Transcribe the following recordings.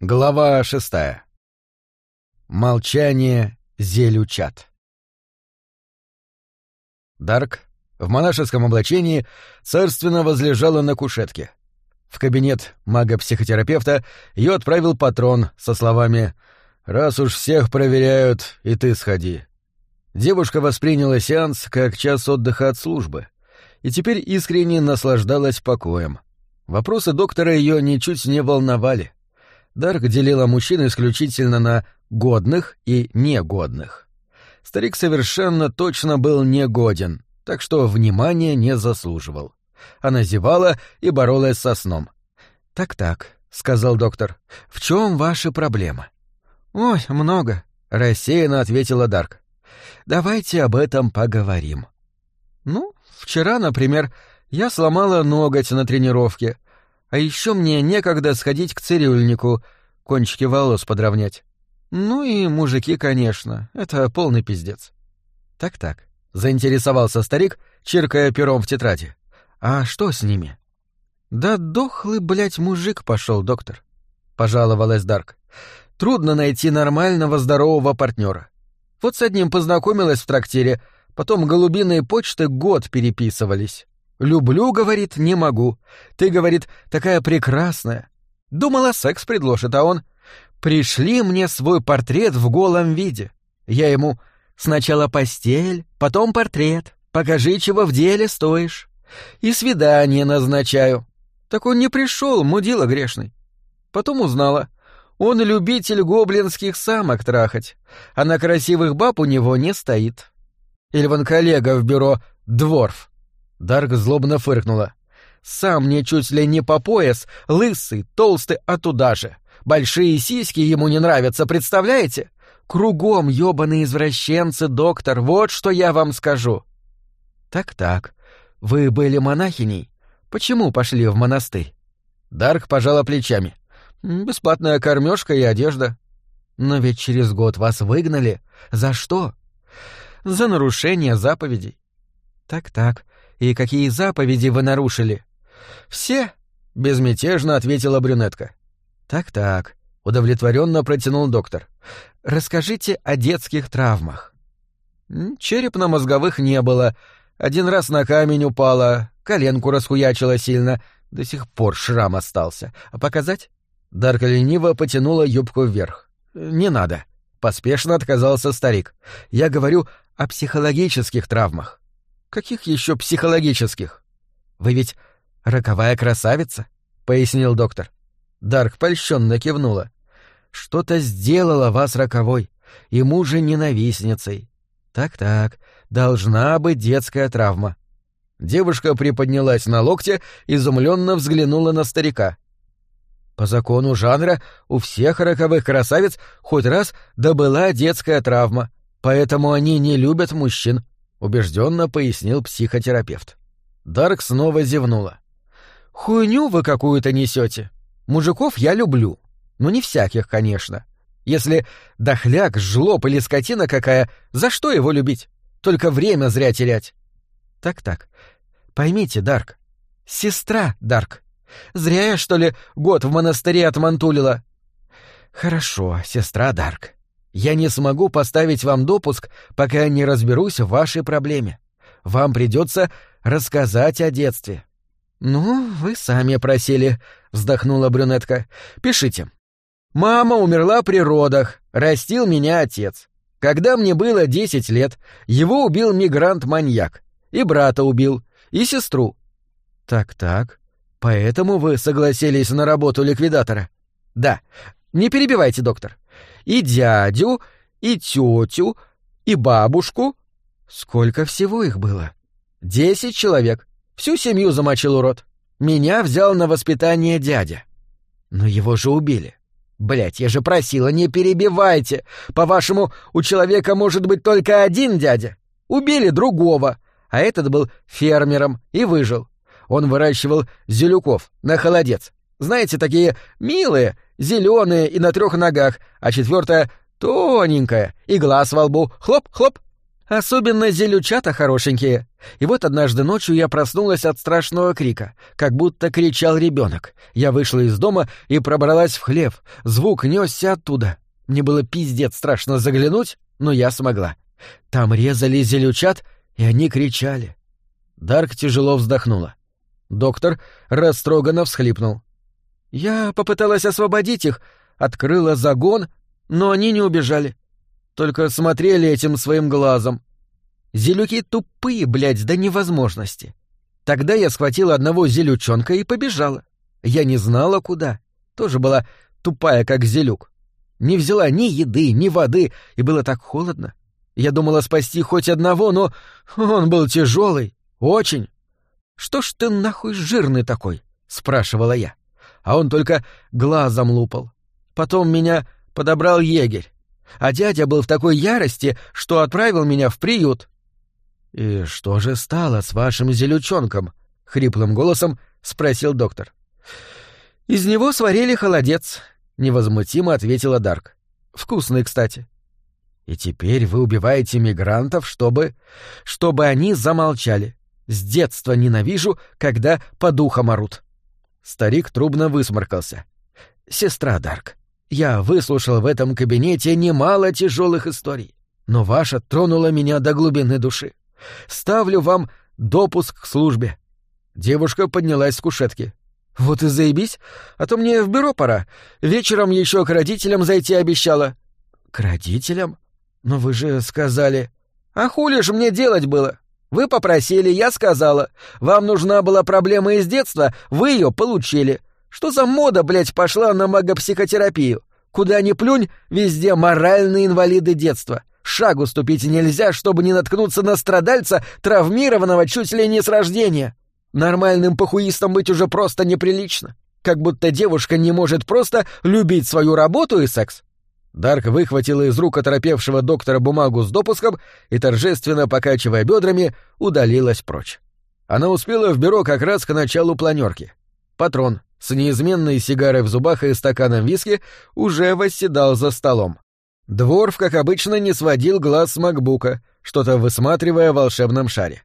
Глава шестая. Молчание зелючат. Дарк в монашеском облачении царственно возлежала на кушетке. В кабинет мага-психотерапевта ее отправил патрон со словами «Раз уж всех проверяют, и ты сходи». Девушка восприняла сеанс как час отдыха от службы и теперь искренне наслаждалась покоем. Вопросы доктора ее ничуть не волновали. Дарк делила мужчин исключительно на годных и негодных. Старик совершенно точно был негоден, так что внимания не заслуживал. Она зевала и боролась со сном. «Так-так», — сказал доктор, — «в чем ваши проблемы?» «Ой, много», — рассеянно ответила Дарк. «Давайте об этом поговорим». «Ну, вчера, например, я сломала ноготь на тренировке, а еще мне некогда сходить к цирюльнику, кончики волос подровнять. Ну и мужики, конечно, это полный пиздец». «Так-так», — заинтересовался старик, чиркая пером в тетради. «А что с ними?» «Да дохлый, блядь, мужик пошел, доктор», — пожаловалась Дарк. «Трудно найти нормального здорового партнера. Вот с одним познакомилась в трактире, потом голубиные почты год переписывались. «Люблю», — говорит, — «не могу». Ты, — говорит, — такая прекрасная. Думала, секс предложит, а он... «Пришли мне свой портрет в голом виде». Я ему «Сначала постель, потом портрет. Покажи, чего в деле стоишь». И свидание назначаю. Так он не пришел, мудила грешный. Потом узнала. Он любитель гоблинских самок трахать, а на красивых баб у него не стоит. Или вон коллега в бюро Дворф. Дарк злобно фыркнула. Сам мне чуть ли не по пояс, лысый, толстый, а туда же. Большие сиськи ему не нравятся, представляете? Кругом ёбаные извращенцы, доктор, вот что я вам скажу. Так-так, вы были монахиней? Почему пошли в монастырь? Дарк пожала плечами. Бесплатная кормежка и одежда. Но ведь через год вас выгнали. За что? За нарушение заповедей. Так-так, и какие заповеди вы нарушили? Все, безмятежно ответила брюнетка. Так-так, удовлетворенно протянул доктор. Расскажите о детских травмах. Черепно-мозговых не было, один раз на камень упала, коленку расхуячила сильно, до сих пор шрам остался. А показать? Дарка лениво потянула юбку вверх. «Не надо», — поспешно отказался старик. «Я говорю о психологических травмах». «Каких еще психологических?» «Вы ведь роковая красавица», — пояснил доктор. Дарк польщенно кивнула. «Что-то сделало вас роковой, и мужа ненавистницей. Так-так, Должна быть детская травма. Девушка приподнялась на локте, изумленно взглянула на старика. По закону жанра у всех роковых красавиц хоть раз добыла детская травма, поэтому они не любят мужчин, убежденно пояснил психотерапевт. Дарк снова зевнула. Хуйню вы какую-то несете. Мужиков я люблю, но не всяких, конечно. Если дохляк, жлоб или скотина какая, за что его любить? Только время зря терять. Так-так. Поймите, Дарк. Сестра, Дарк. Зря я, что ли, год в монастыре отмантулила. Хорошо, сестра Дарк. Я не смогу поставить вам допуск, пока не разберусь в вашей проблеме. Вам придется рассказать о детстве. Ну, вы сами просили, вздохнула брюнетка. Пишите. Мама умерла при родах, растил меня отец. Когда мне было десять лет, его убил мигрант-маньяк. И брата убил, и сестру. Так-так. Поэтому вы согласились на работу ликвидатора? Да. Не перебивайте, доктор. И дядю, и тетю, и бабушку. Сколько всего их было? Десять человек. Всю семью замочил урод. Меня взял на воспитание дядя. Но его же убили. Блять, я же просила, не перебивайте. По-вашему, у человека может быть только один дядя. Убили другого, а этот был фермером и выжил. Он выращивал зелюков на холодец. Знаете, такие милые, зеленые и на трех ногах, а четвертая тоненькая, и глаз во лбу, хлоп-хлоп. Особенно зелючата хорошенькие. И вот однажды ночью я проснулась от страшного крика, как будто кричал ребенок. Я вышла из дома и пробралась в хлев. Звук несся оттуда. Мне было пиздец страшно заглянуть, но я смогла. Там резали зелючат, и они кричали. Дарк тяжело вздохнула. Доктор растроганно всхлипнул. Я попыталась освободить их, открыла загон, но они не убежали. Только смотрели этим своим глазом. Зелюки тупые, блядь, до невозможности. Тогда я схватила одного зелючонка и побежала. Я не знала, куда. Тоже была тупая, как зелюк. Не взяла ни еды, ни воды, и было так холодно. Я думала спасти хоть одного, но он был тяжелый, очень. «Что ж ты нахуй жирный такой?» — спрашивала я. А он только глазом лупал. Потом меня подобрал егерь а дядя был в такой ярости, что отправил меня в приют». «И что же стало с вашим зелючонком?» — хриплым голосом спросил доктор. «Из него сварили холодец», — невозмутимо ответила Дарк. «Вкусный, кстати». «И теперь вы убиваете мигрантов, чтобы...» «Чтобы они замолчали. С детства ненавижу, когда по духам орут». Старик трубно высморкался. «Сестра Дарк, я выслушал в этом кабинете немало тяжелых историй, но ваша тронула меня до глубины души. Ставлю вам допуск к службе». Девушка поднялась с кушетки. «Вот и заебись, а то мне в бюро пора. Вечером еще к родителям зайти обещала». «К родителям? Но вы же сказали...» «А хули ж мне делать было? Вы попросили, я сказала. Вам нужна была проблема из детства, вы ее получили. Что за мода, блядь, пошла на магопсихотерапию? Куда ни плюнь, везде моральные инвалиды детства. Шагу ступить нельзя, чтобы не наткнуться на страдальца, травмированного чуть ли не с рождения. Нормальным похуистом быть уже просто неприлично. Как будто девушка не может просто любить свою работу и секс. Дарк выхватила из рук оторопевшего доктора бумагу с допуском и, торжественно покачивая бедрами, удалилась прочь. Она успела в бюро как раз к началу планерки. Патрон, с неизменной сигарой в зубах и стаканом виски уже восседал за столом. Дворф, как обычно, не сводил глаз с макбука, что-то высматривая в волшебном шаре.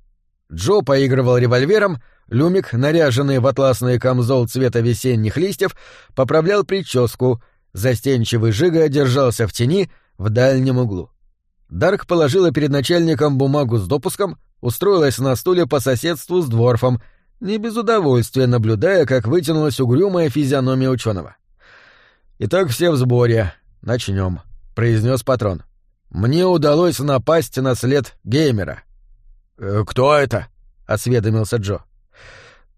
Джо поигрывал револьвером, Люмик, наряженный в атласный камзол цвета весенних листьев, поправлял прическу, застенчивый Жига держался в тени в дальнем углу. Дарк положила перед начальником бумагу с допуском, устроилась на стуле по соседству с Дворфом не без удовольствия наблюдая, как вытянулась угрюмая физиономия ученого. «Итак, все в сборе. Начнем», — произнес патрон. «Мне удалось напасть на след геймера». «Э, «Кто это?» — осведомился Джо.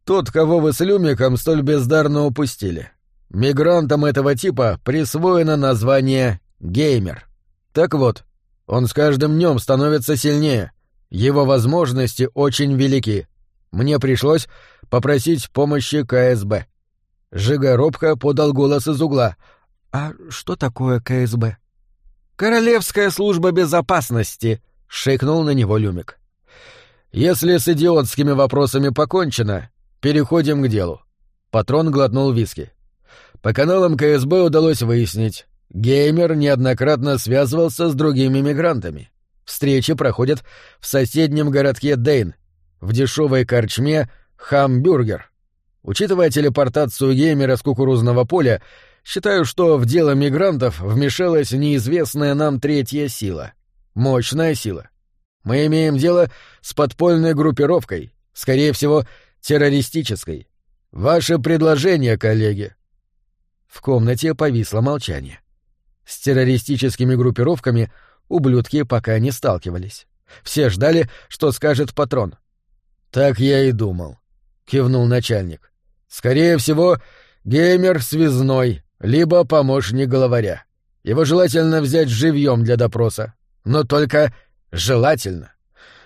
«Тот, кого вы с Люмиком столь бездарно упустили. Мигрантам этого типа присвоено название «геймер». Так вот, он с каждым днем становится сильнее. Его возможности очень велики. Мне пришлось попросить помощи КСБ. Жига робко подал голос из угла. «А что такое КСБ?» «Королевская служба безопасности», — шикнул на него Люмик. «Если с идиотскими вопросами покончено, переходим к делу». Патрон глотнул виски. По каналам КСБ удалось выяснить, геймер неоднократно связывался с другими мигрантами. Встречи проходят в соседнем городке Дейн, в дешевой корчме «Хамбюргер». Учитывая телепортацию геймера с кукурузного поля, считаю, что в дело мигрантов вмешалась неизвестная нам третья сила. Мощная сила. Мы имеем дело с подпольной группировкой, скорее всего, террористической. Ваше предложение, коллеги. В комнате повисло молчание. С террористическими группировками ублюдки пока не сталкивались. Все ждали, что скажет патрон. «Так я и думал», — кивнул начальник. «Скорее всего, геймер связной, либо помощник главаря. Его желательно взять живьем для допроса. Но только желательно.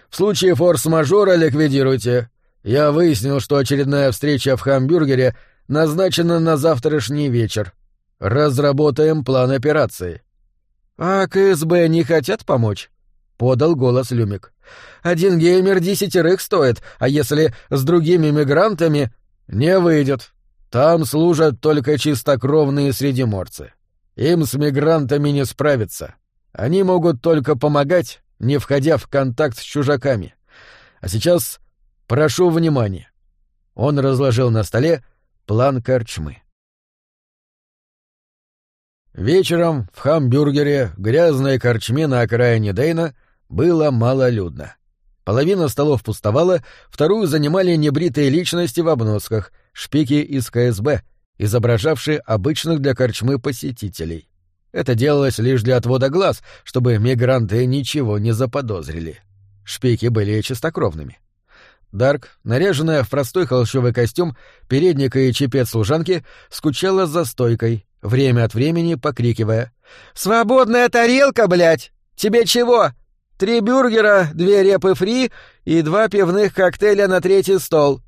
В случае форс-мажора ликвидируйте. Я выяснил, что очередная встреча в Хамбюргере назначена на завтрашний вечер. Разработаем план операции». «А КСБ не хотят помочь?» — подал голос Люмик. Один геймер десятерых стоит, а если с другими мигрантами... Не выйдет. Там служат только чистокровные средиморцы. Им с мигрантами не справиться. Они могут только помогать не входя в контакт с чужаками. А сейчас прошу внимания. Он разложил на столе план корчмы. Вечером в хамбюргере, грязной корчме на окраине Дейна, было малолюдно. Половина столов пустовала, вторую занимали небритые личности в обносках, шпики из КСБ, изображавшие обычных для корчмы посетителей. Это делалось лишь для отвода глаз, чтобы мигранты ничего не заподозрили. Шпики были чистокровными. Дарк, наряженная в простой холщовый костюм, передник и чепец служанки, скучала за стойкой, время от времени покрикивая «Свободная тарелка, блядь! Тебе чего? Три бюргера, две репы фри и два пивных коктейля на третий стол».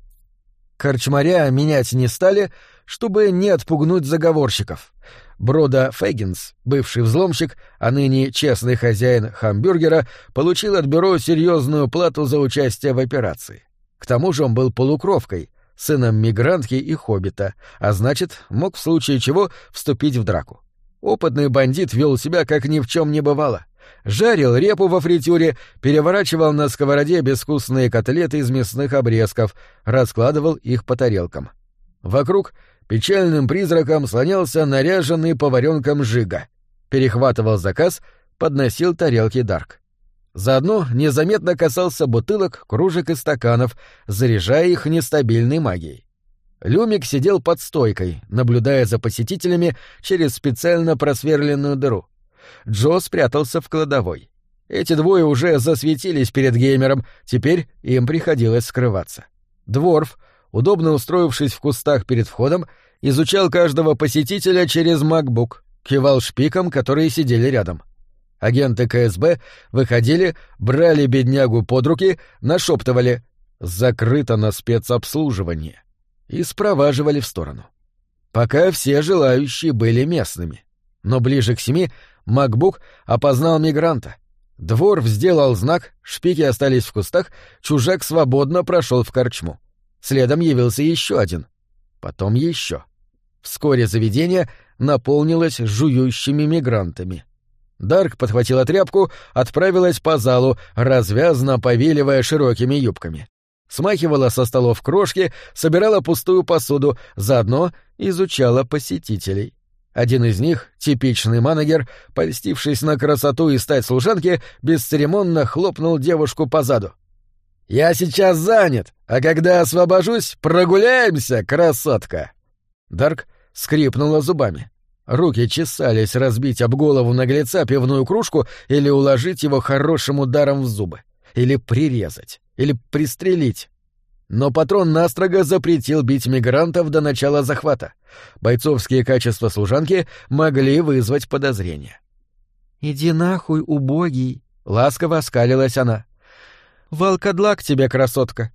Корчмаря менять не стали, чтобы не отпугнуть заговорщиков. Брода Фэггинс, бывший взломщик, а ныне честный хозяин хамбургера, получил от бюро серьезную плату за участие в операции. К тому же он был полукровкой, сыном мигрантки и хоббита, а значит, мог в случае чего вступить в драку. Опытный бандит вел себя, как ни в чем не бывало. Жарил репу во фритюре, переворачивал на сковороде безвкусные котлеты из мясных обрезков, раскладывал их по тарелкам. Вокруг печальным призраком слонялся наряженный поваренком Жига. Перехватывал заказ, подносил тарелки Дарк. Заодно незаметно касался бутылок, кружек и стаканов, заряжая их нестабильной магией. Люмик сидел под стойкой, наблюдая за посетителями через специально просверленную дыру. Джо спрятался в кладовой. Эти двое уже засветились перед геймером, теперь им приходилось скрываться. Дворф, удобно устроившись в кустах перед входом, изучал каждого посетителя через макбук, кивал шпикам, которые сидели рядом. Агенты КСБ выходили, брали беднягу под руки, нашептывали «закрыто на спецобслуживание» и спроваживали в сторону. Пока все желающие были местными. Но ближе к семи Макбук опознал мигранта. Двор сделал знак, шпики остались в кустах, чужак свободно прошел в корчму. Следом явился еще один. Потом еще. Вскоре заведение наполнилось жующими мигрантами. Дарк подхватила тряпку, отправилась по залу, развязно повиливая широкими юбками. Смахивала со столов крошки, собирала пустую посуду, заодно изучала посетителей. Один из них, типичный манагер, польстившись на красоту и стать служанки, бесцеремонно хлопнул девушку по заду. «Я сейчас занят, а когда освобожусь, прогуляемся, красотка!» Дарк скрипнула зубами. Руки чесались разбить об голову наглеца пивную кружку или уложить его хорошим ударом в зубы. Или прирезать. Или пристрелить. Но патрон настрого запретил бить мигрантов до начала захвата. Бойцовские качества служанки могли вызвать подозрения. «Иди нахуй, убогий!» — ласково оскалилась она. «Волкодлак тебе, красотка!»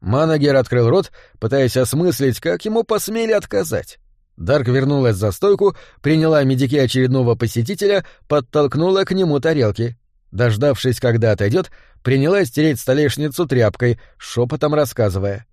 Манагер открыл рот, пытаясь осмыслить, как ему посмели отказать. Дарк вернулась за стойку, приняла медики очередного посетителя, подтолкнула к нему тарелки. Дождавшись, когда отойдет, принялась тереть столешницу тряпкой, шепотом рассказывая.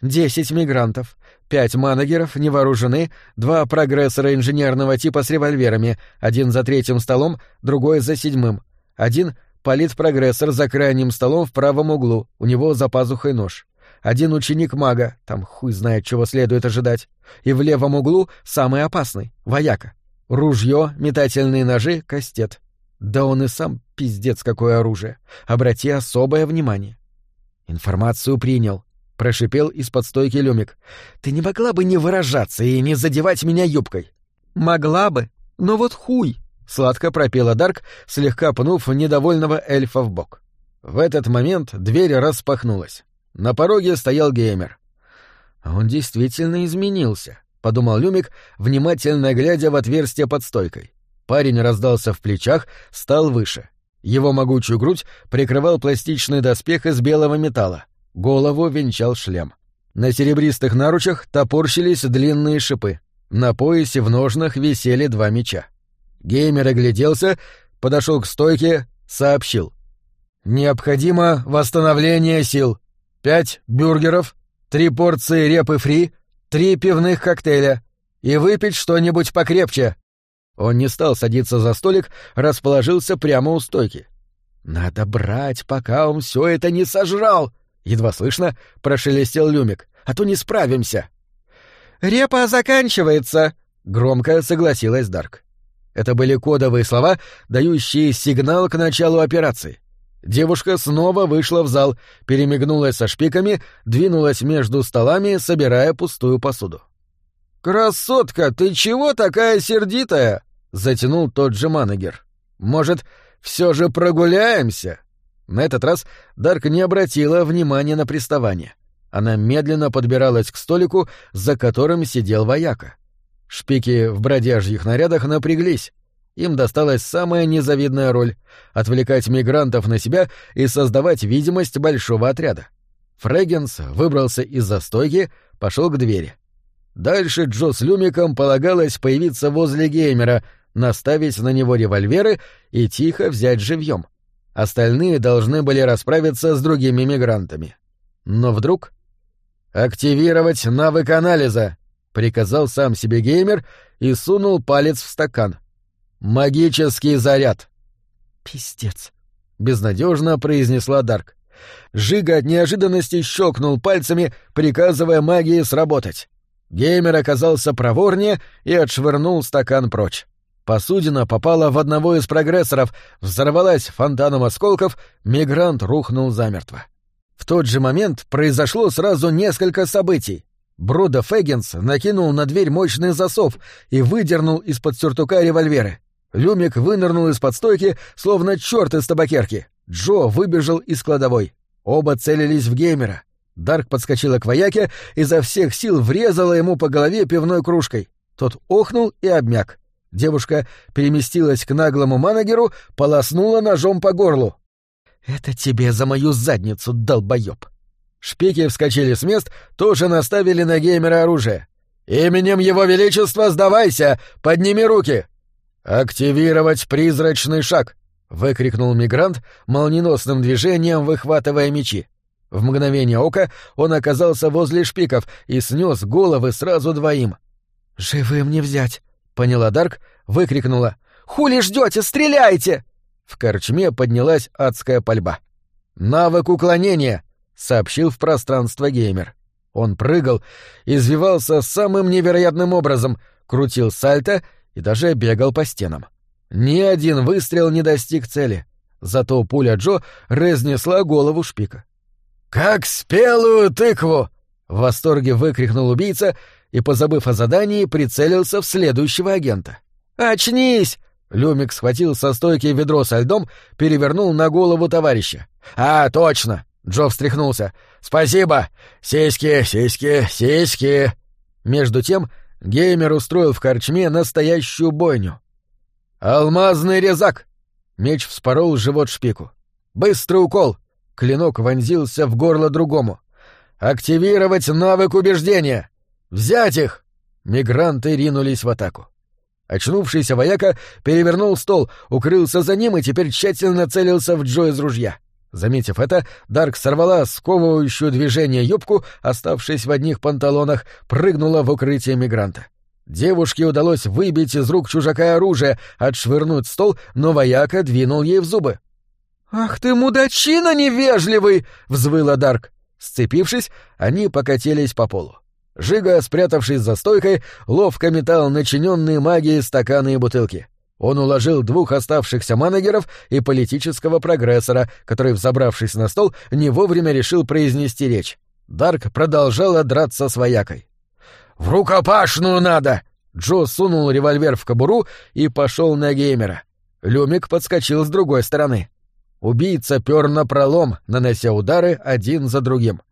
«Десять мигрантов, пять манагеров, не вооружены, два прогрессора инженерного типа с револьверами, один за третьим столом, другой за седьмым, один — политпрогрессор за крайним столом в правом углу, у него за пазухой нож один ученик мага, там хуй знает, чего следует ожидать, и в левом углу самый опасный — вояка. Ружье, метательные ножи, кастет. Да он и сам пиздец какое оружие. Обрати особое внимание. Информацию принял. Прошипел из-под стойки Люмик. Ты не могла бы не выражаться и не задевать меня юбкой? Могла бы, но вот хуй. Сладко пропела Дарк, слегка пнув недовольного эльфа в бок. В этот момент дверь распахнулась. На пороге стоял геймер. «А «Он действительно изменился», — подумал Люмик, внимательно глядя в отверстие под стойкой. Парень раздался в плечах, стал выше. Его могучую грудь прикрывал пластичный доспех из белого металла. Голову венчал шлем. На серебристых наручах топорщились длинные шипы. На поясе в ножнах висели два меча. Геймер огляделся, подошел к стойке, сообщил. «Необходимо восстановление сил пять бюргеров, три порции репы фри, три пивных коктейля и выпить что-нибудь покрепче. Он не стал садиться за столик, расположился прямо у стойки. «Надо брать, пока он все это не сожрал!» Едва слышно прошелестел Люмик. «А то не справимся!» «Репа заканчивается!» — громко согласилась Дарк. Это были кодовые слова, дающие сигнал к началу операции. Девушка снова вышла в зал, перемигнулась со шпиками, двинулась между столами, собирая пустую посуду. «Красотка, ты чего такая сердитая?» — затянул тот же Манагер. «Может, все же прогуляемся?» На этот раз Дарк не обратила внимания на приставание. Она медленно подбиралась к столику, за которым сидел вояка. Шпики в бродяжьих нарядах напряглись. Им досталась самая незавидная роль — отвлекать мигрантов на себя и создавать видимость большого отряда. Фрегенс выбрался из-за стойки, пошел к двери. Дальше Джо с Люмиком полагалось появиться возле геймера, наставить на него револьверы и тихо взять живьем. Остальные должны были расправиться с другими мигрантами. Но вдруг... «Активировать навык анализа!» — приказал сам себе геймер и сунул палец в стакан. «Магический заряд!» «Пиздец!» — безнадежно произнесла Дарк. Жига от неожиданности щелкнул пальцами, приказывая магии сработать. Геймер оказался проворнее и отшвырнул стакан прочь. Посудина попала в одного из прогрессоров, взорвалась фонтаном осколков, мигрант рухнул замертво. В тот же момент произошло сразу несколько событий. Бруда Фэггинс накинул на дверь мощный засов и выдернул из-под сюртука револьверы. Люмик вынырнул из-под стойки, словно черт из табакерки. Джо выбежал из кладовой. Оба целились в геймера. Дарк подскочила к вояке, и изо всех сил врезала ему по голове пивной кружкой. Тот охнул и обмяк. Девушка переместилась к наглому манагеру, полоснула ножом по горлу. «Это тебе за мою задницу, долбоёб!» Шпики вскочили с мест, тоже наставили на геймера оружие. «Именем его величества сдавайся! Подними руки!» «Активировать призрачный шаг!» — выкрикнул мигрант, молниеносным движением выхватывая мечи. В мгновение ока он оказался возле шпиков и снес головы сразу двоим. «Живым не взять!» — поняла Дарк, выкрикнула. «Хули ждете? Стреляйте!» В корчме поднялась адская пальба. «Навык уклонения!» — сообщил в пространство геймер. Он прыгал, извивался самым невероятным образом, крутил сальто и даже бегал по стенам. Ни один выстрел не достиг цели, зато пуля Джо разнесла голову шпика. «Как спелую тыкву!» — в восторге выкрикнул убийца и, позабыв о задании, прицелился в следующего агента. «Очнись!» Люмик схватил со стойки ведро со льдом, перевернул на голову товарища. «А, точно!» — Джо встряхнулся. «Спасибо! Сиськи, сиськи, сиськи!» Между тем геймер устроил в корчме настоящую бойню. «Алмазный резак!» Меч вспорол живот шпику. «Быстрый укол!» Клинок вонзился в горло другому. «Активировать навык убеждения! Взять их!» Мигранты ринулись в атаку. Очнувшийся вояка перевернул стол, укрылся за ним и теперь тщательно целился в Джо из ружья. Заметив это, Дарк сорвала сковывающую движение юбку, оставшись в одних панталонах, прыгнула в укрытие мигранта. Девушке удалось выбить из рук чужака оружие, отшвырнуть стол, но вояка двинул ей в зубы. «Ах ты, мудачина невежливый!» — взвыла Дарк. Сцепившись, они покатились по полу. Жига, спрятавшись за стойкой, ловко метал начиненные магией стаканы и бутылки. Он уложил двух оставшихся манагеров и политического прогрессора, который, взобравшись на стол, не вовремя решил произнести речь. Дарк продолжала драться с воякой. «В рукопашную надо!» Джо сунул револьвер в кобуру и пошел на геймера. Люмик подскочил с другой стороны. Убийца пер на пролом, нанося удары один за другим.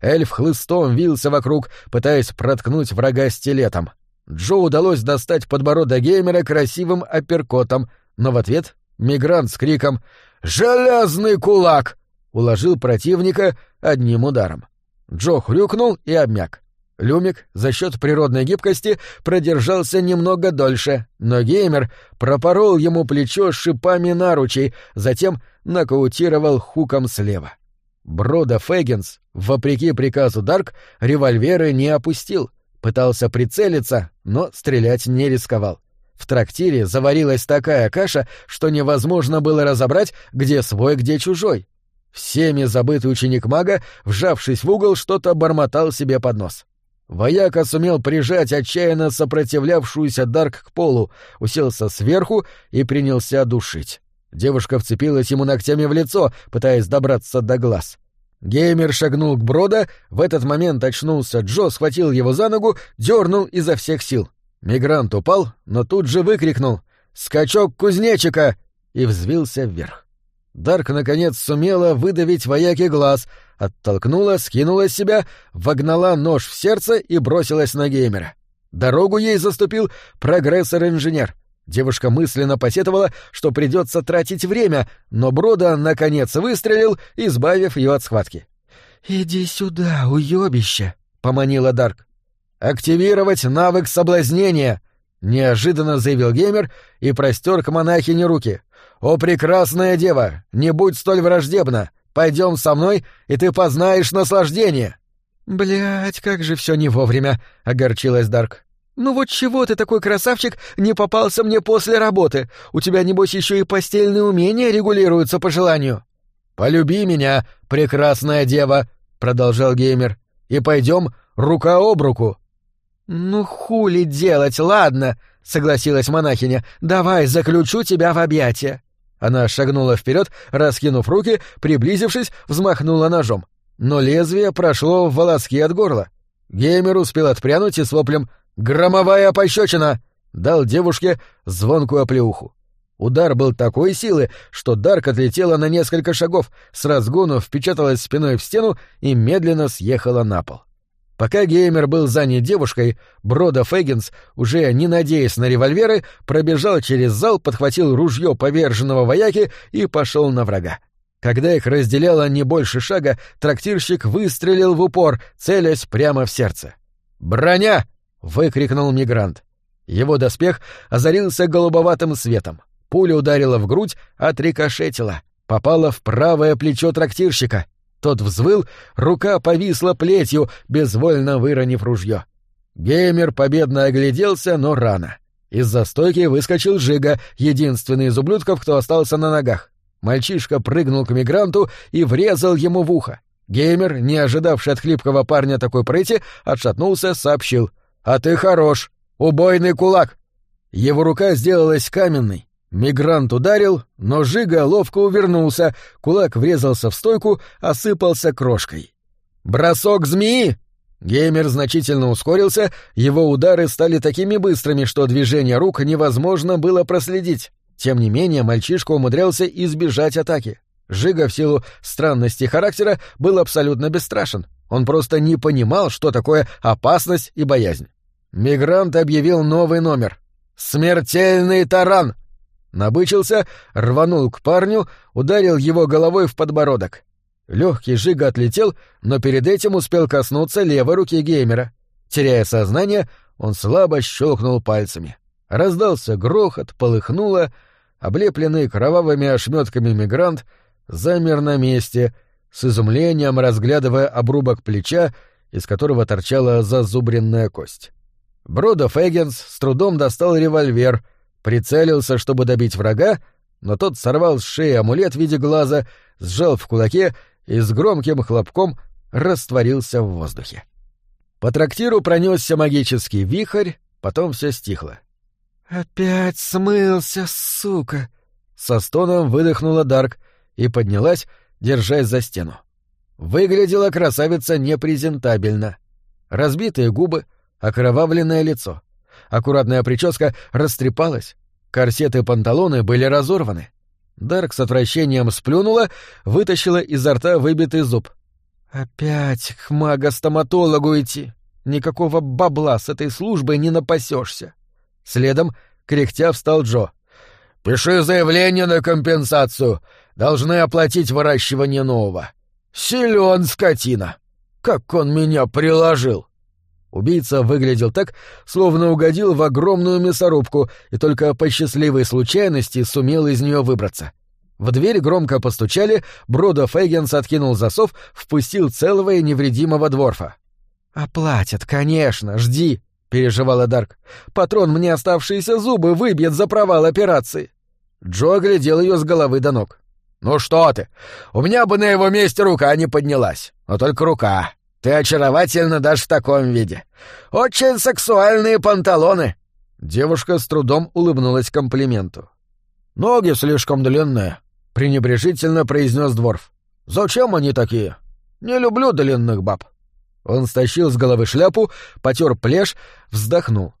Эльф хлыстом вился вокруг, пытаясь проткнуть врага стилетом. Джо удалось достать подбородок геймера красивым апперкотом, но в ответ мигрант с криком «Железный кулак!» уложил противника одним ударом. Джо хрюкнул и обмяк. Люмик за счет природной гибкости продержался немного дольше, но геймер пропорол ему плечо шипами наручей, затем нокаутировал хуком слева. Брода Фэггинс, вопреки приказу Дарк, револьверы не опустил, пытался прицелиться, но стрелять не рисковал. В трактире заварилась такая каша, что невозможно было разобрать, где свой, где чужой. Всеми забытый ученик мага, вжавшись в угол, что-то бормотал себе под нос. Вояка сумел прижать отчаянно сопротивлявшуюся Дарк к полу, уселся сверху и принялся душить. Девушка вцепилась ему ногтями в лицо, пытаясь добраться до глаз. Геймер шагнул к Брода, в этот момент очнулся Джо, схватил его за ногу, дернул изо всех сил. Мигрант упал, но тут же выкрикнул «Скачок кузнечика!» и взвился вверх. Дарк, наконец, сумела выдавить вояке глаз, оттолкнула, скинула с себя, вогнала нож в сердце и бросилась на геймера. Дорогу ей заступил прогрессор-инженер. Девушка мысленно посетовала, что придется тратить время, но Брода, наконец, выстрелил, избавив ее от схватки. «Иди сюда, уебище!» — поманила Дарк. «Активировать навык соблазнения!» — неожиданно заявил геймер и простер к монахине руки. «О, прекрасная дева, не будь столь враждебна! Пойдем со мной, и ты познаешь наслаждение!» Блять, как же все не вовремя!» — огорчилась Дарк. «Ну вот чего ты такой красавчик не попался мне после работы? У тебя, небось, еще и постельные умения регулируются по желанию». «Полюби меня, прекрасная дева», — продолжал геймер, — «и пойдем рука об руку». «Ну хули делать, ладно», — согласилась монахиня. «Давай заключу тебя в объятия». Она шагнула вперед, раскинув руки, приблизившись, взмахнула ножом. Но лезвие прошло в волоски от горла. Геймер успел отпрянуть и с воплем «Громовая пощечина!» дал девушке звонкую оплеуху. Удар был такой силы, что Дарк отлетела на несколько шагов, с разгону впечаталась спиной в стену и медленно съехала на пол. Пока геймер был занят девушкой, Брода Фэггинс, уже не надеясь на револьверы, пробежал через зал, подхватил ружье поверженного вояки и пошел на врага. Когда их разделяло не больше шага, трактирщик выстрелил в упор, целясь прямо в сердце. «Броня!» — выкрикнул мигрант. Его доспех озарился голубоватым светом. Пуля ударила в грудь, отрикошетила, попала в правое плечо трактирщика. Тот взвыл, рука повисла плетью, безвольно выронив ружье. Геймер победно огляделся, но рано. Из-за стойки выскочил Жига, единственный из ублюдков, кто остался на ногах. Мальчишка прыгнул к мигранту и врезал ему в ухо. Геймер, не ожидавший от хлипкого парня такой прыти, отшатнулся, сообщил. «А ты хорош! Убойный кулак!» Его рука сделалась каменной, Мигрант ударил, но Жига ловко увернулся, кулак врезался в стойку, осыпался крошкой. «Бросок змеи!» Геймер значительно ускорился, его удары стали такими быстрыми, что движение рук невозможно было проследить. Тем не менее, мальчишка умудрялся избежать атаки. Жига в силу странности характера был абсолютно бесстрашен. Он просто не понимал, что такое опасность и боязнь. Мигрант объявил новый номер. «Смертельный таран!» Набычился, рванул к парню, ударил его головой в подбородок. Легкий жига отлетел, но перед этим успел коснуться левой руки геймера. Теряя сознание, он слабо щелкнул пальцами. Раздался грохот, полыхнуло, облепленный кровавыми ошметками мигрант замер на месте, с изумлением разглядывая обрубок плеча, из которого торчала зазубренная кость. Бродов Эггенс с трудом достал револьвер — Прицелился, чтобы добить врага, но тот сорвал с шеи амулет в виде глаза, сжал в кулаке и с громким хлопком растворился в воздухе. По трактиру пронесся магический вихрь, потом все стихло. «Опять смылся, сука!» Со стоном выдохнула Дарк и поднялась, держась за стену. Выглядела красавица непрезентабельно. Разбитые губы, окровавленное лицо. Аккуратная прическа растрепалась, корсеты и панталоны были разорваны. Дарк с отвращением сплюнула, вытащила изо рта выбитый зуб. «Опять к магостоматологу идти. Никакого бабла с этой службой не напасешься». Следом, кряхтя, встал Джо. «Пиши заявление на компенсацию. Должны оплатить выращивание нового. Силен скотина! Как он меня приложил!» Убийца выглядел так, словно угодил в огромную мясорубку и только по счастливой случайности сумел из нее выбраться. В дверь громко постучали, Бродо Фейгенс откинул засов, впустил целого и невредимого дворфа. «Оплатят, конечно, жди», — переживала Дарк. «Патрон мне оставшиеся зубы выбьет за провал операции». Джо оглядел ее с головы до ног. «Ну что ты? У меня бы на его месте рука не поднялась. Но только рука. Ты очаровательна даже в таком виде. Очень сексуальные панталоны». Девушка с трудом улыбнулась комплименту. «Ноги слишком длинные», — пренебрежительно произнес Дворф. «Зачем они такие? Не люблю длинных баб». Он стащил с головы шляпу, потер плешь, вздохнул.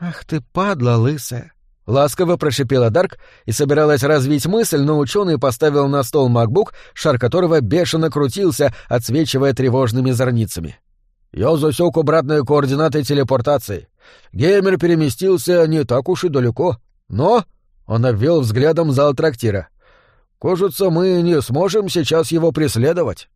«Ах ты, падла лысая!» Ласково прошипела Дарк и собиралась развить мысль, но ученый поставил на стол макбук, шар которого бешено крутился, отсвечивая тревожными зорницами. «Я засек обратные координаты телепортации. Геймер переместился не так уж и далеко. Но...» — он обвел взглядом зал трактира. «Кажется, мы не сможем сейчас его преследовать».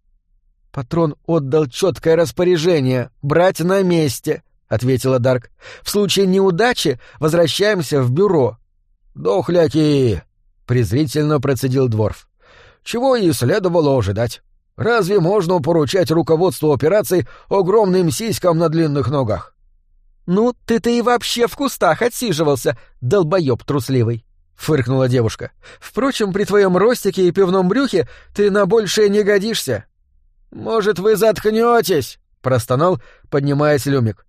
Патрон отдал четкое распоряжение — брать на месте, — ответила Дарк. «В случае неудачи возвращаемся в бюро». «Дохляки!» — презрительно процедил Дворф. «Чего и следовало ожидать. Разве можно поручать руководству операций огромным сиськам на длинных ногах?» «Ну, ты-то и вообще в кустах отсиживался, долбоёб трусливый», — фыркнула девушка. «Впрочем, при твоем ростике и пивном брюхе ты на большее не годишься». «Может, вы заткнетесь?» — простонал, поднимаясь Люмик.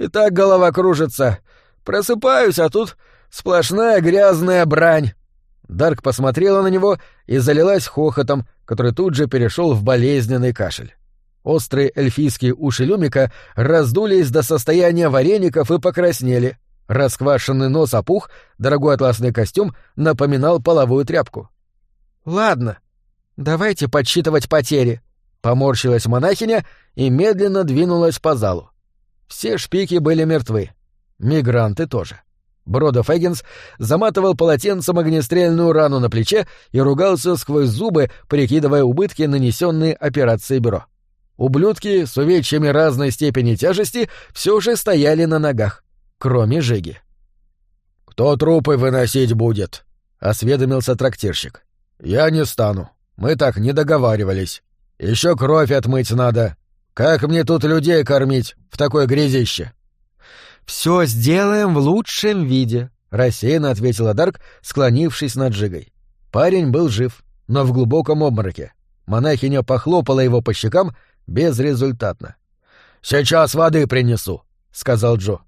И так голова кружится. Просыпаюсь, а тут сплошная грязная брань. Дарк посмотрела на него и залилась хохотом, который тут же перешел в болезненный кашель. Острые эльфийские уши Люмика раздулись до состояния вареников и покраснели. Расквашенный нос опух, дорогой атласный костюм напоминал половую тряпку. «Ладно, давайте подсчитывать потери», — поморщилась монахиня и медленно двинулась по залу. Все шпики были мертвы. Мигранты тоже. Бродов Эггинс заматывал полотенцем огнестрельную рану на плече и ругался сквозь зубы, прикидывая убытки, нанесенные операцией бюро. Ублюдки с увечьями разной степени тяжести все же стояли на ногах, кроме Жиги. «Кто трупы выносить будет?» — осведомился трактирщик. «Я не стану. Мы так не договаривались. Еще кровь отмыть надо. Как мне тут людей кормить в такое грязище? Все сделаем в лучшем виде, рассеянно ответила Дарк, склонившись над Джигой. Парень был жив, но в глубоком обмороке. Монахиня похлопала его по щекам безрезультатно. «Сейчас воды принесу», — сказал Джо.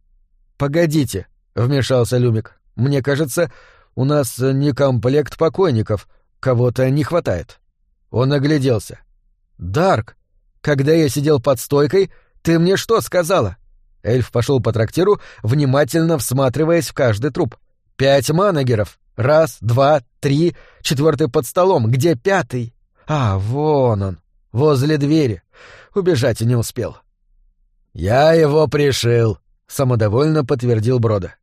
«Погодите», — вмешался Люмик. «Мне кажется, у нас не комплект покойников, кого-то не хватает». Он огляделся. «Дарк, когда я сидел под стойкой, ты мне что сказала?» Эльф пошел по трактиру, внимательно всматриваясь в каждый труп. «Пять манагеров. Раз, два, три. Четвертый под столом. Где пятый?» «А, вон он. Возле двери. Убежать не успел». «Я его пришил», — самодовольно подтвердил Брода.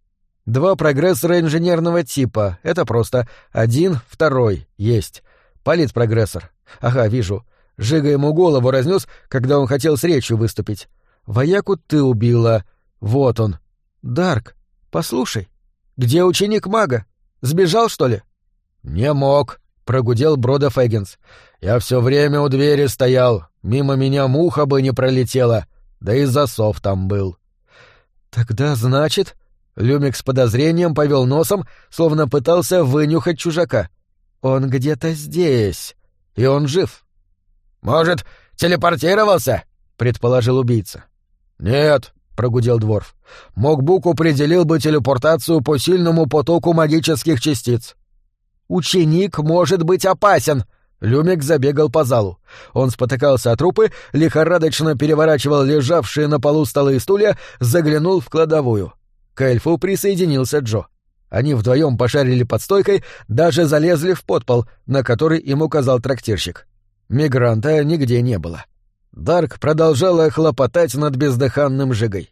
«Два прогрессора инженерного типа. Это просто. Один, второй. Есть. Политпрогрессор. Ага, вижу. Жига ему голову разнес, когда он хотел с речью выступить. «Вояку ты убила. Вот он. Дарк, послушай. Где ученик мага? Сбежал, что ли?» «Не мог», — прогудел Бродов Эггинс. «Я все время у двери стоял. Мимо меня муха бы не пролетела. Да и засов там был». «Тогда значит...» Люмик с подозрением повел носом, словно пытался вынюхать чужака. «Он где-то здесь. И он жив». «Может, телепортировался?» — предположил убийца. «Нет», — прогудел Дворф. «Мокбук определил бы телепортацию по сильному потоку магических частиц». «Ученик может быть опасен!» Люмик забегал по залу. Он спотыкался от трупы, лихорадочно переворачивал лежавшие на полу столы и стулья, заглянул в кладовую. К эльфу присоединился Джо. Они вдвоем пошарили под стойкой, даже залезли в подпол, на который им указал трактирщик. Мигранта нигде не было. Дарк продолжала хлопотать над бездыханным Жигой.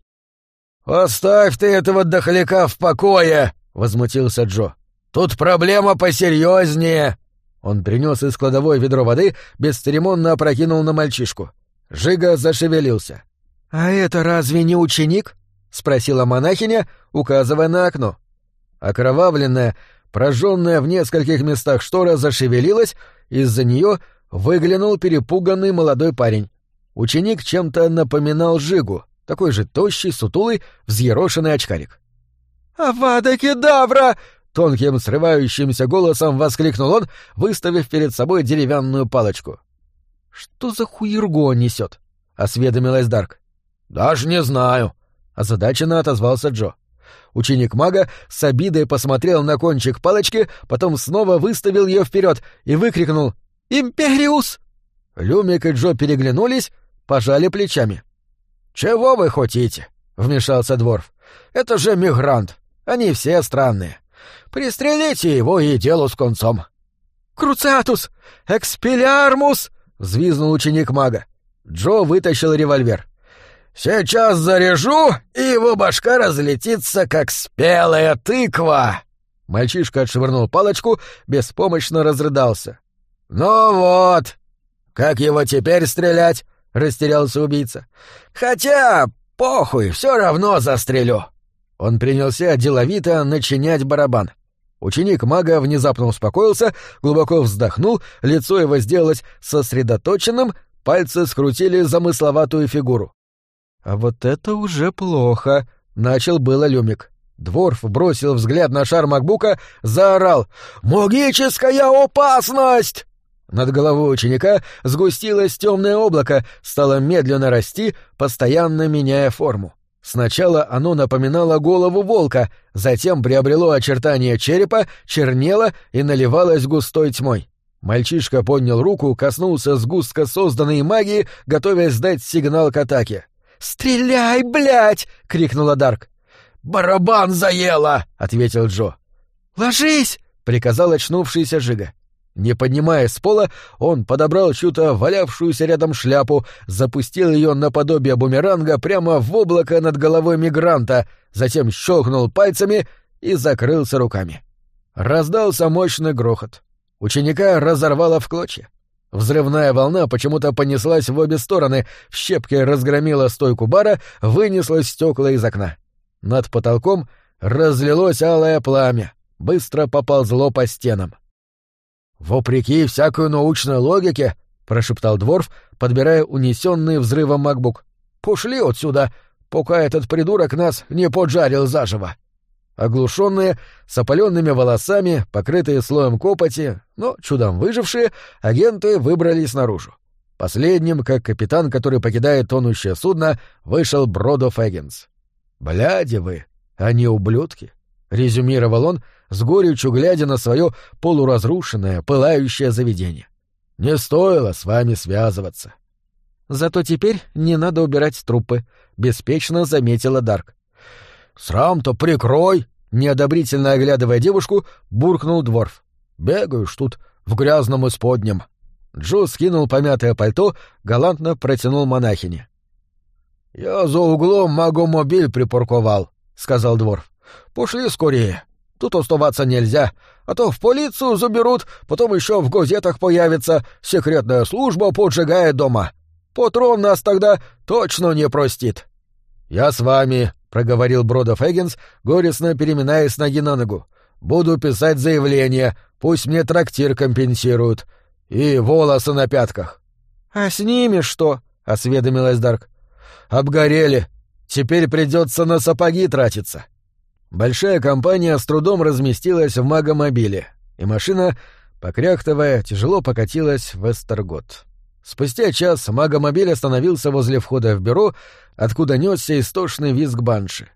«Оставь ты этого дохляка в покое!» — возмутился Джо. «Тут проблема посерьезнее!» Он принес из кладовой ведро воды, бесцеремонно опрокинул на мальчишку. Жига зашевелился. «А это разве не ученик?» — спросила монахиня, указывая на окно. Окровавленная, прожженная в нескольких местах штора зашевелилась, из-за нее выглянул перепуганный молодой парень. Ученик чем-то напоминал Жигу, такой же тощий, сутулый, взъерошенный очкарик. «Авада кедавра!» — тонким срывающимся голосом воскликнул он, выставив перед собой деревянную палочку. «Что за хуерго несет?» — осведомилась Дарк. «Даже не знаю», — озадаченно отозвался Джо. Ученик мага с обидой посмотрел на кончик палочки, потом снова выставил ее вперед и выкрикнул «Империус!». Люмик и Джо переглянулись, пожали плечами. «Чего вы хотите?» — вмешался Дворф. «Это же мигрант. Они все странные. Пристрелите его и делу с концом». «Круциатус! Экспелиармус!» — взвизнул ученик мага. Джо вытащил револьвер. «Сейчас заряжу, и его башка разлетится, как спелая тыква!» Мальчишка отшвырнул палочку, беспомощно разрыдался. «Ну вот! Как его теперь стрелять?» — растерялся убийца. «Хотя, похуй, все равно застрелю!» Он принялся деловито начинять барабан. Ученик мага внезапно успокоился, глубоко вздохнул, лицо его сделалось сосредоточенным, пальцы скрутили замысловатую фигуру. «А вот это уже плохо», — начал было Люмик. Дворф бросил взгляд на шар Макбука, заорал «Магическая опасность!» Над головой ученика сгустилось темное облако, стало медленно расти, постоянно меняя форму. Сначала оно напоминало голову волка, затем приобрело очертания черепа, чернело и наливалось густой тьмой. Мальчишка поднял руку, коснулся сгустка созданной магии, готовясь дать сигнал к атаке. «Стреляй, блядь!» — крикнула Дарк. «Барабан заело!» — ответил Джо. «Ложись!» — приказал очнувшийся Жига. Не поднимаясь с пола, он подобрал чью-то валявшуюся рядом шляпу, запустил ее наподобие бумеранга прямо в облако над головой мигранта, затем щелкнул пальцами и закрылся руками. Раздался мощный грохот. Ученика разорвало в клочья. Взрывная волна почему-то понеслась в обе стороны, в щепке разгромила стойку бара, вынесла стекла из окна. Над потолком разлилось алое пламя, быстро поползло по стенам. «Вопреки всякой научной логике», — прошептал Дворф, подбирая унесенный взрывом макбук. «Пошли отсюда, пока этот придурок нас не поджарил заживо». Оглушенные, с опаленными волосами, покрытые слоем копоти, но чудом выжившие, агенты выбрались наружу. Последним, как капитан, который покидает тонущее судно, вышел Бродов Эггинс. «Бляди вы, они ублюдки», — резюмировал он, с горечью глядя на свое полуразрушенное, пылающее заведение. «Не стоило с вами связываться». «Зато теперь не надо убирать трупы», — беспечно заметила Дарк. «Срам-то прикрой!» — неодобрительно оглядывая девушку, буркнул Дворф. «Бегаешь тут в грязном исподнем». Джо скинул помятое пальто, галантно протянул монахине. «Я за углом магомобиль припарковал», — сказал Дворф. «Пошли скорее. Тут оставаться нельзя, а то в полицию заберут, потом еще в газетах появится, секретная служба поджигает дома. Патрон нас тогда точно не простит». «Я с вами», — проговорил Бродов Эггинс, горестно переминаясь ноги на ногу. «Буду писать заявление, пусть мне трактир компенсируют. И волосы на пятках». «А с ними что?» — осведомилась Дарк. «Обгорели. Теперь придется на сапоги тратиться». Большая компания с трудом разместилась в магомобиле, и машина, покряхтовая, тяжело покатилась в Эстергот. Спустя час магомобиль остановился возле входа в бюро, откуда несся истошный визг банши.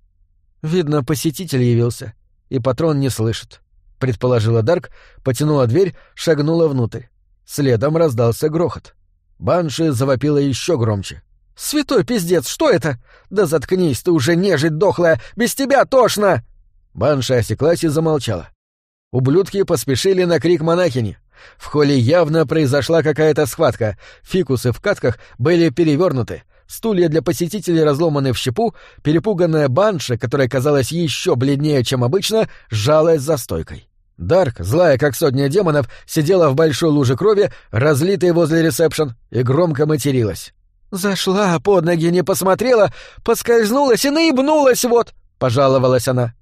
«Видно, посетитель явился, и патрон не слышит», — предположила Дарк, потянула дверь, шагнула внутрь. Следом раздался грохот. Банши завопила еще громче. «Святой пиздец, что это? Да заткнись ты уже, нежить дохлая! Без тебя тошно!» Банша осеклась и замолчала. Ублюдки поспешили на крик монахини. В холле явно произошла какая-то схватка. Фикусы в катках были перевернуты. Стулья для посетителей разломаны в щепу, перепуганная банша, которая казалась еще бледнее, чем обычно, сжалась за стойкой. Дарк, злая как сотня демонов, сидела в большой луже крови, разлитой возле ресепшн, и громко материлась. «Зашла под ноги, не посмотрела, поскользнулась и наебнулась вот!» — пожаловалась она.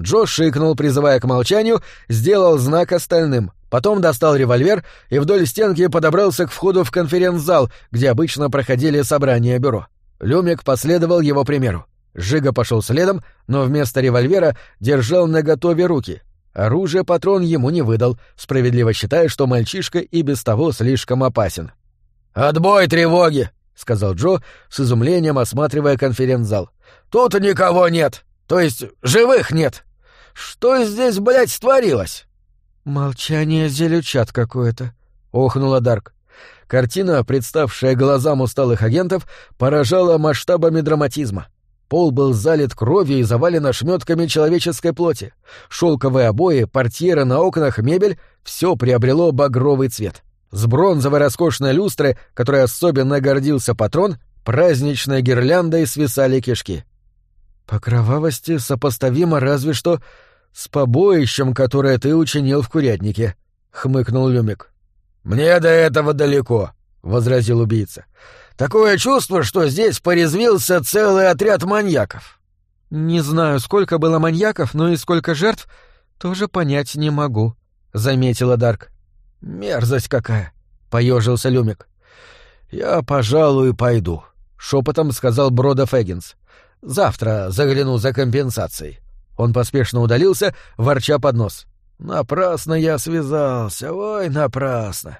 Джо шикнул, призывая к молчанию, сделал знак остальным. Потом достал револьвер и вдоль стенки подобрался к входу в конференц-зал, где обычно проходили собрания бюро. Люмик последовал его примеру. Жига пошел следом, но вместо револьвера держал наготове руки. Оружие патрон ему не выдал, справедливо считая, что мальчишка и без того слишком опасен. «Отбой тревоги!» — сказал Джо, с изумлением осматривая конференц-зал. «Тут никого нет! То есть живых нет! Что здесь, блядь, створилось?» «Молчание зелючат какое-то», — охнула Дарк. Картина, представшая глазам усталых агентов, поражала масштабами драматизма. Пол был залит кровью и завален ошметками человеческой плоти. Шелковые обои, портьеры на окнах, мебель — все приобрело багровый цвет. С бронзовой роскошной люстры, которой особенно гордился патрон, праздничной гирляндой свисали кишки. «По кровавости сопоставимо разве что с побоищем, которое ты учинил в курятнике», — хмыкнул Люмик. «Мне до этого далеко», — возразил убийца. «Такое чувство, что здесь порезвился целый отряд маньяков». «Не знаю, сколько было маньяков, но и сколько жертв тоже понять не могу», — заметила Дарк. «Мерзость какая!» — поежился Люмик. «Я, пожалуй, пойду», — шепотом сказал Брода Фэггинс. «Завтра загляну за компенсацией». Он поспешно удалился, ворча под нос. Напрасно я связался, ой, напрасно.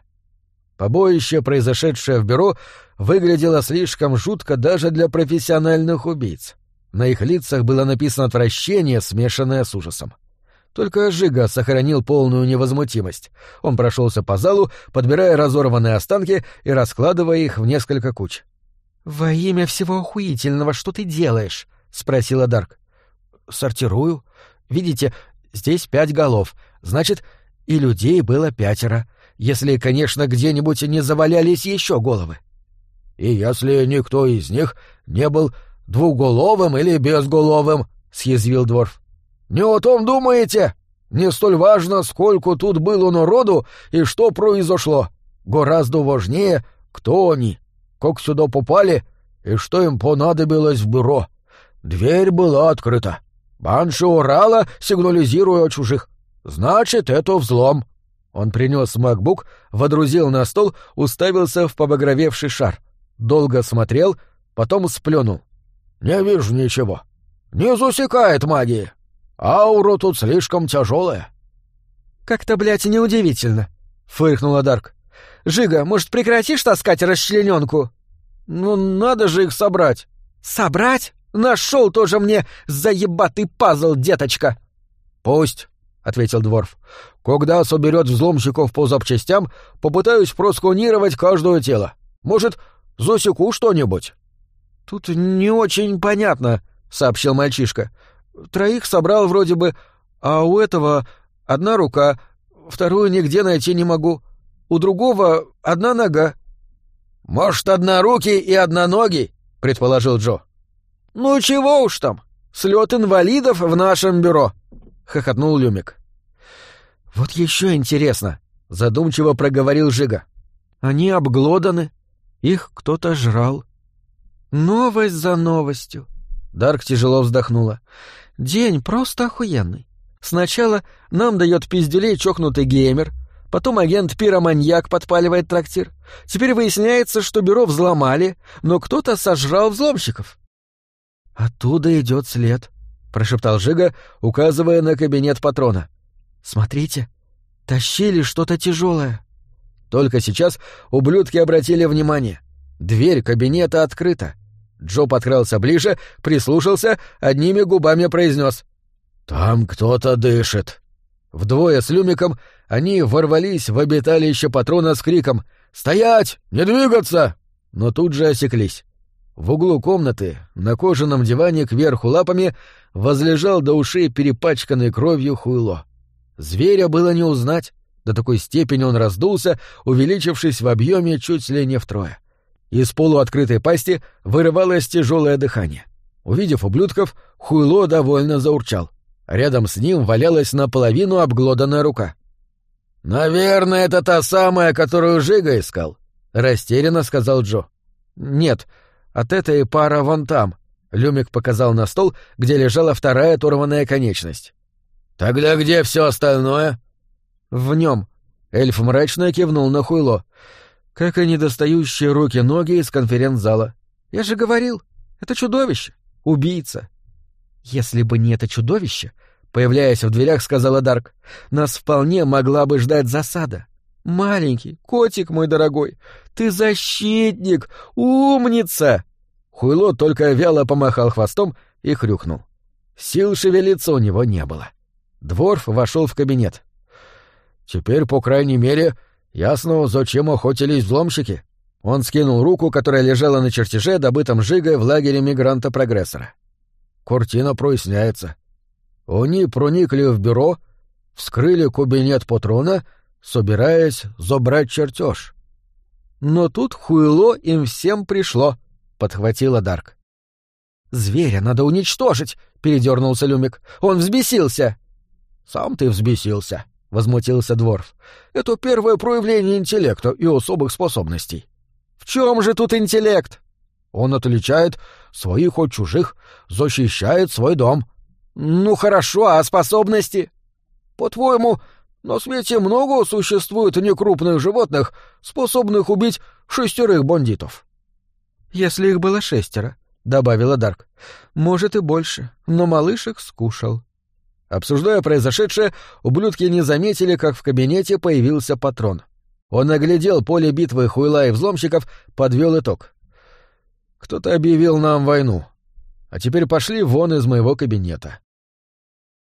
Побоище, произошедшее в бюро, выглядело слишком жутко даже для профессиональных убийц. На их лицах было написано отвращение, смешанное с ужасом. Только Жига сохранил полную невозмутимость. Он прошелся по залу, подбирая разорванные останки и раскладывая их в несколько куч. «Во имя всего охуительного, что ты делаешь?» — спросила Дарк. «Сортирую. Видите, здесь пять голов, Значит, и людей было пятеро, если, конечно, где-нибудь не завалялись еще головы. И если никто из них не был двуголовым или безголовым, — съязвил Дворф. — Не о том думаете? Не столь важно, сколько тут было народу и что произошло. Гораздо важнее, кто они, как сюда попали и что им понадобилось в бюро. Дверь была открыта. Банши урала, сигнализируя о чужих. «Значит, это взлом». Он принес макбук, водрузил на стол, уставился в побагровевший шар. Долго смотрел, потом сплюнул. «Не вижу ничего. Не засекает магии. Аура тут слишком тяжелая». «Как-то, блядь, неудивительно», — фыркнула Дарк. «Жига, может, прекратишь таскать расчлененку?» «Ну, надо же их собрать». «Собрать? Нашел тоже мне заебатый пазл, деточка!» «Пусть ответил Дворф. «Когда соберет взломщиков по запчастям, попытаюсь просканировать каждое тело. Может, засеку что-нибудь?» «Тут не очень понятно», — сообщил мальчишка. «Троих собрал вроде бы, а у этого одна рука, вторую нигде найти не могу. У другого одна нога». «Может, одна руки и одна ноги?» — предположил Джо. «Ну чего уж там, слет инвалидов в нашем бюро», — хохотнул Люмик. «Вот еще интересно», — задумчиво проговорил Жига. «Они обглоданы, их кто-то жрал». «Новость за новостью». Дарк тяжело вздохнула. «День просто охуенный. Сначала нам дает пиздюлей чокнутый геймер, потом агент пироманьяк подпаливает трактир. Теперь выясняется, что бюро взломали, но кто-то сожрал взломщиков». «Оттуда идет след», — прошептал Жига, указывая на кабинет патрона. «Смотрите, тащили что-то тяжелое». Только сейчас ублюдки обратили внимание. Дверь кабинета открыта. Джо подкрался ближе, прислушался, одними губами произнес. «Там кто-то дышит». Вдвое с Люмиком они ворвались в обиталище патрона с криком «Стоять! Не двигаться!» Но тут же осеклись. В углу комнаты, на кожаном диване кверху лапами, возлежал до ушей перепачканный кровью хуйло. Зверя было не узнать, до такой степени он раздулся, увеличившись в объеме чуть ли не втрое. Из полуоткрытой пасти вырывалось тяжелое дыхание. Увидев ублюдков, Хуйло довольно заурчал. Рядом с ним валялась наполовину обглоданная рука. «Наверное, это та самая, которую Жига искал», — растерянно сказал Джо. «Нет, от этой пара вон там», — Люмик показал на стол, где лежала вторая оторванная конечность. «Тогда где все остальное?» «В нем». Эльф мрачно кивнул на хуйло. «Как и недостающие руки-ноги из конференц-зала. Я же говорил, Это чудовище. Убийца. Если бы не это чудовище, появляясь в дверях, сказала Дарк, нас вполне могла бы ждать засада. Маленький, котик мой дорогой, ты защитник, умница! Хуйло только вяло помахал хвостом и хрюкнул. Сил шевелиться у него не было. Дворф вошел в кабинет. «Теперь, по крайней мере, ясно, зачем охотились взломщики». Он скинул руку, которая лежала на чертеже, добытом Жигой в лагере мигранта-прогрессора. Картина проясняется. Они проникли в бюро, вскрыли кабинет патрона, собираясь забрать чертеж. Но тут хуйло им всем пришло, — подхватила Дарк. «Зверя надо уничтожить!» — передернулся Люмик. «Он взбесился!» «Сам ты взбесился!» — возмутился Дворф. «Это первое проявление интеллекта и особых способностей». «В чем же тут интеллект?» «Он отличает своих от чужих, защищает свой дом». «Ну хорошо, а способности?» «По-твоему, на свете много существует некрупных животных, способных убить шестерых бандитов?» «Если их было шестеро», — добавила Дарк. «Может и больше, но малыш их скушал». Обсуждая произошедшее, ублюдки не заметили, как в кабинете появился патрон. Он оглядел поле битвы хуйла и взломщиков, подвел итог. «Кто-то объявил нам войну. А теперь пошли вон из моего кабинета».